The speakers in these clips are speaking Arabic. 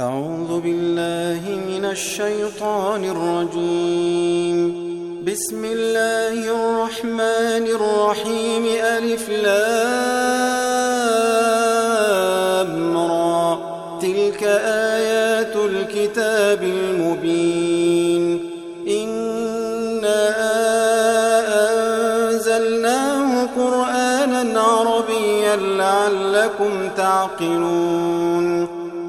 أعوذ بالله من الشيطان الرجيم. بسم الله الرحمن الرحيم. ألف لام را. تلك آيات الكتاب المبين. إنا أنزلناه قرآنا عربيا لعلكم تعقلون.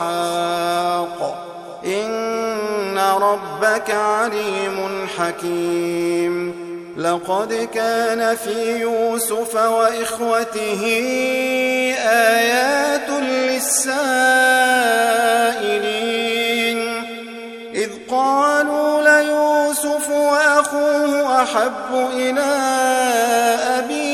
وإسحاق إن ربك عليم حكيم. لقد كان في يوسف وإخوته آيات للسائلين. إذ قالوا ليوسف وأخوه أحب إلى أبينا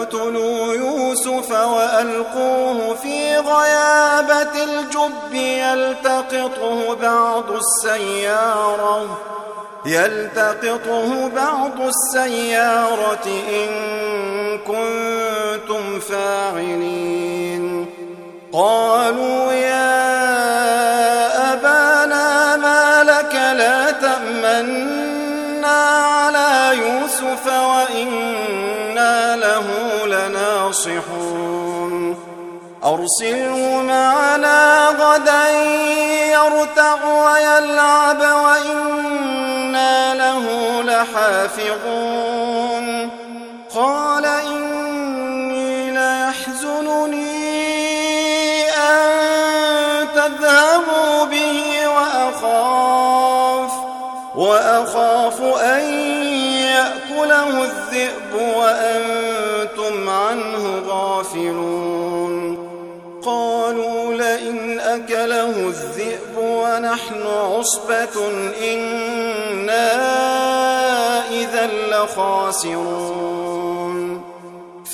لا تقتلوا يوسف وألقوه في غيابة الجب يلتقطه بعض السيارة يلتقطه بعض السيارة إن كنتم فاعلين. قالوا يا أبانا ما لك لا تأمنا على يوسف وإنا له لناصحون. أرسله معنا غدا يرتع ويلعب وإنا له لحافظون. قال يأكله الذئب وأنتم عنه غافلون. قالوا لئن أكله الذئب ونحن عصبة إنا إذا لخاسرون.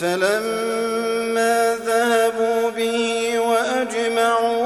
فلما ذهبوا به وأجمعوا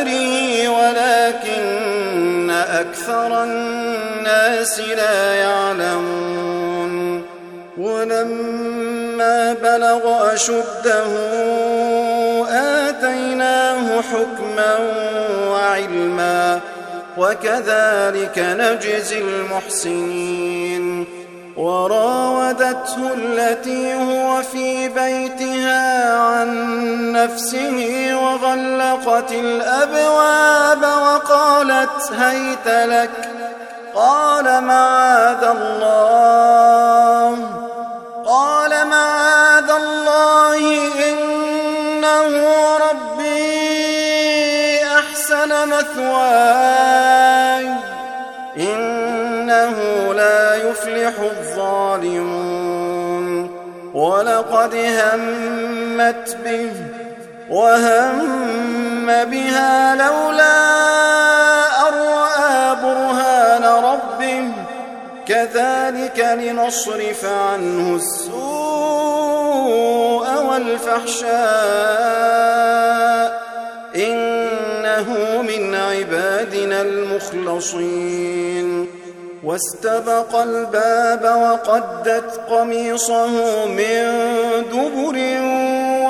أكثر الناس لا يعلمون. ولما بلغ أشده آتيناه حكما وعلما وكذلك نجزي المحسنين. وراودته التي هو في بيتها عن نفسه وغلقت الأبواب وقالت هيت لك. قال معاذ الله. قال معاذ الله إنه ربي أحسن مثواي. إنه لا يفلح الظالمون. ولقد همت به وهم بها لولا رأى برهان ربه كذلك لنصرف عنه السوء والفحشاء إنه من عبادنا المخلصين واستبق الباب وقدت قميصه من دبر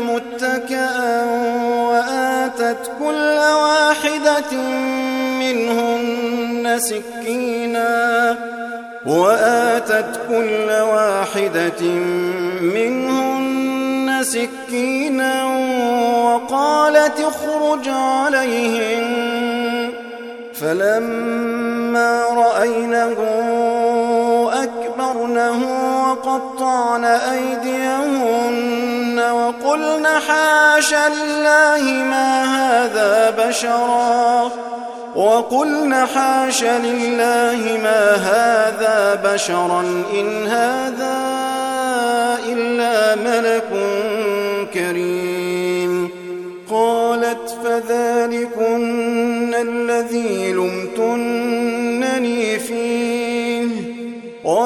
متكئا وآتت كل واحدة منهن سكينا وآتت كل واحدة منهن سكينا وقالت اخرج عليهن فلما رأينه أكبرنه وقطعن أيديهن وقلن حاش لله ما هذا بشرا وقلن حاش لله ما هذا بشرا إن هذا إلا ملك كريم قالت فذلكن الذي لمتنني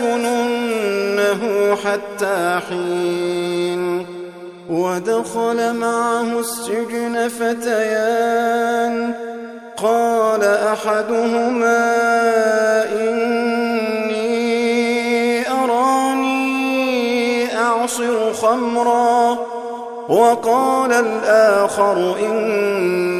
ليسجننه حتى حين ودخل معه السجن فتيان. قال أحدهما إني أراني أعصر خمرا. وقال الآخر إني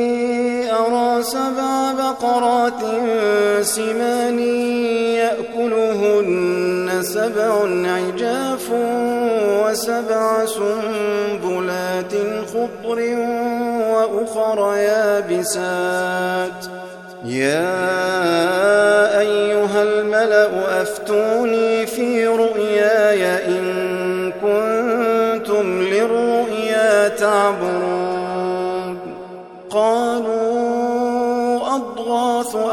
سبع بقرات سمان يأكلهن سبع عجاف وسبع سنبلات خضر وأخر يابسات. يا أيها الملأ أفتوني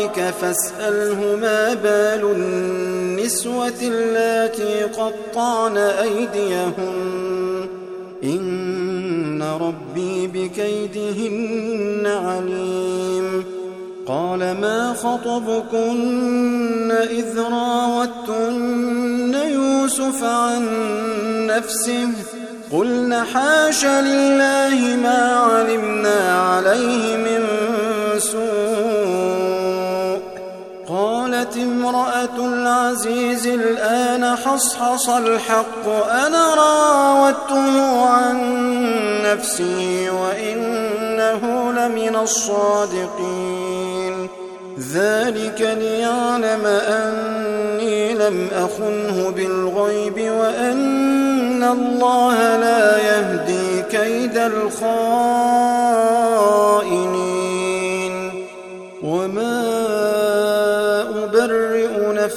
ربك فاسأله ما بال النسوة اللاتي قطعن أيديهن. إن ربي بكيدهن عليم. قال ما خطبكن إذ راوتن يوسف عن نفسه؟ قلنا حاش لله ما علمنا عليه من سوء. قالت امرأة العزيز الآن حصحص الحق أنا راودته عن نفسي وإنه لمن الصادقين. ذلك ليعلم أني لم أخنه بالغيب وأن الله لا يهدي كيد الخائنين. وما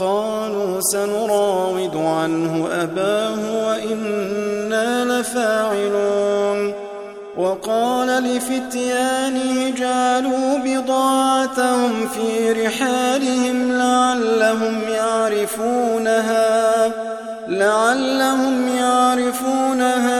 قالوا سنراود عنه أباه وإنا لفاعلون. وقال لفتيانه جعلوا بضاعتهم في رحالهم لعلهم يعرفونها لعلهم يعرفونها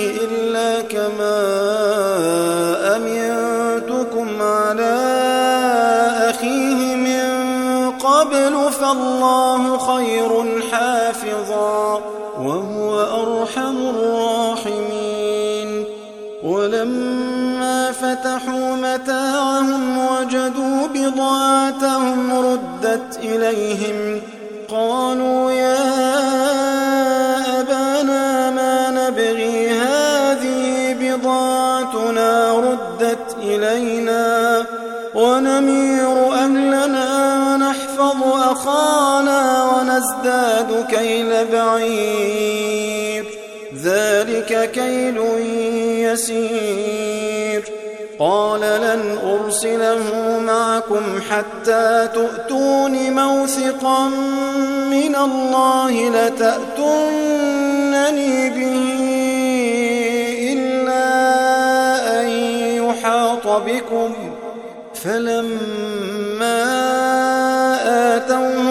قبل فالله خير حافظا وهو أرحم الراحمين. ولما فتحوا متاعهم وجدوا بضاعتهم ردت إليهم ونزداد كيل بعير. ذلك كيل يسير. قال لن أرسله معكم حتى تؤتون موثقا من الله لتأتونني به إلا أن يحاط بكم. فلما آتوه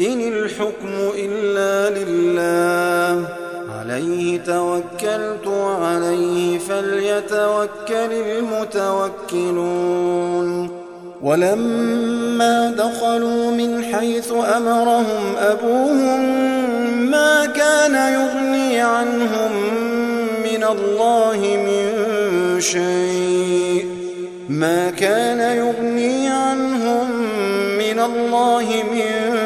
إن الحكم إلا لله. عليه توكلت وعليه فليتوكل المتوكلون. ولما دخلوا من حيث أمرهم أبوهم ما كان يغني عنهم من الله من شيء. ما كان يغني عنهم من الله من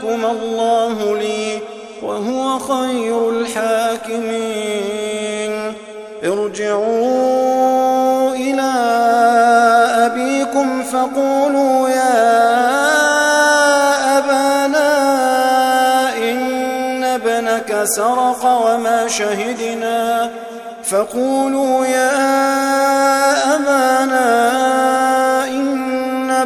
يحكم الله لي وهو خير الحاكمين ارجعوا إلى أبيكم فقولوا يا أبانا إن ابنك سرق وما شهدنا فقولوا يا أبانا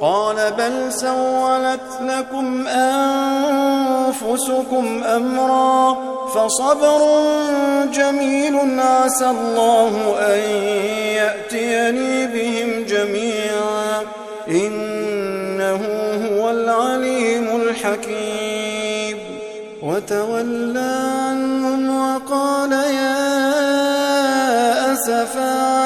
قال بل سولت لكم أنفسكم أمرا فصبر جميل عسى الله أن يأتيني بهم جميعا إنه هو العليم الحكيم. وتولى عنهم وقال يا أسفا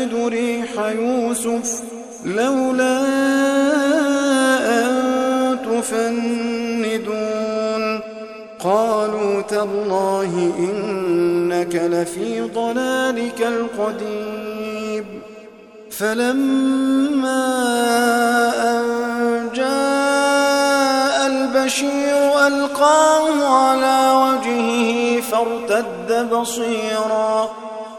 لأجد ريح يوسف لولا أن تفندون. قالوا تالله إنك لفي ضلالك القديم. فلما أن جاء البشير ألقاه على وجهه فارتد بصيرا.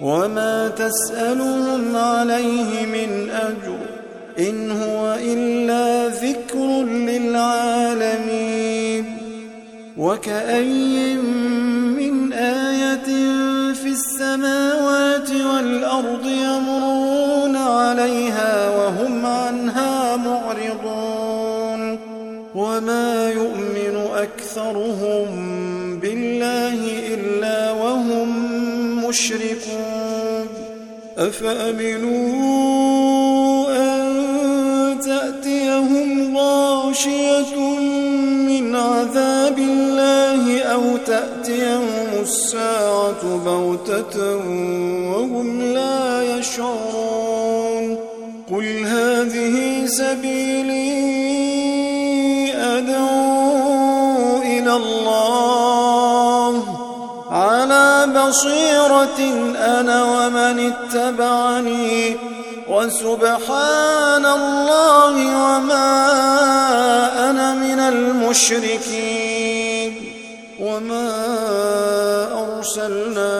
وما تسألهم عليه من أجر إن هو إلا ذكر للعالمين وكأي من آية في السماوات والأرض يمرون عليها وهم عنها معرضون وما يؤمن أكثرهم مشركون. أفأمنوا أن تأتيهم غاشية من عذاب الله أو تأتيهم الساعة بغتة وهم لا يشعرون؟ قل هذه سبيلي أدعو إلى الله على أنا ومن اتبعني وسبحان الله وما أنا من المشركين وما أرسلنا